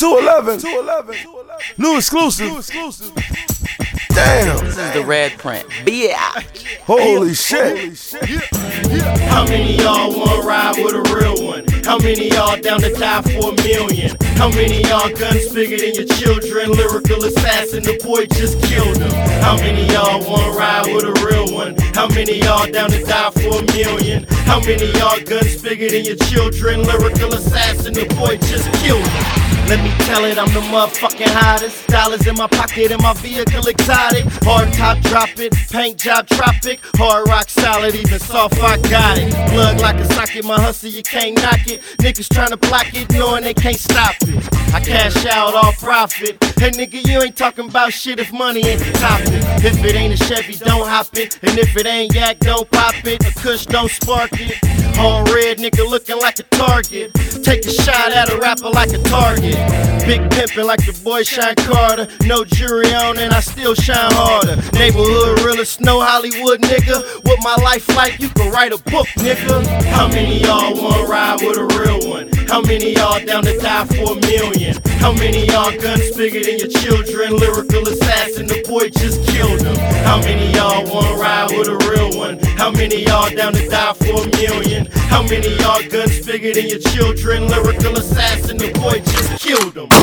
211. 211. New exclusive. New exclusive. Damn. This is the red print. Yeah. Holy shit. Holy shit. How many y'all wanna ride with a real one? How many y'all down to die for a million? How many y'all guns bigger than your children? Lyrical assassin, the boy just killed him. How many y'all wanna ride with a real one? How many y'all down to die for a million? How many y'all guns bigger than your children? Lyrical assassin, the boy just killed him. Let me tell it, I'm the motherfucking hottest. Dollars in my pocket and my vehicle exotic. Hard top, drop it. Paint job, tropic. Hard rock solid, even soft, I got it. Plug like a socket, my hustle, you can't knock it. Niggas tryna block it, knowing they can't stop it. I cash out all profit. Hey nigga, you ain't talking about shit if money ain't the topic. If it ain't a Chevy, don't hop it. And if it ain't yak, don't pop it. A kush, don't spark it. All red nigga looking like a target. Take a shot at a rapper like a target. Big pimpin' like the boy Shawn Carter. No jury on and I still shine harder. Neighborhood realest, no Hollywood nigga. What my life like, you can write a book, nigga. How many y'all wanna ride with a real one? How many y'all down to die for a million? How many y'all guns bigger than your children? Lyrical assassin, the boy just killed him. How many y'all wanna ride with a real one? How many y'all down to die for a million? How many y'all guns bigger than your children? Lyrical assassin, the boy just killed him.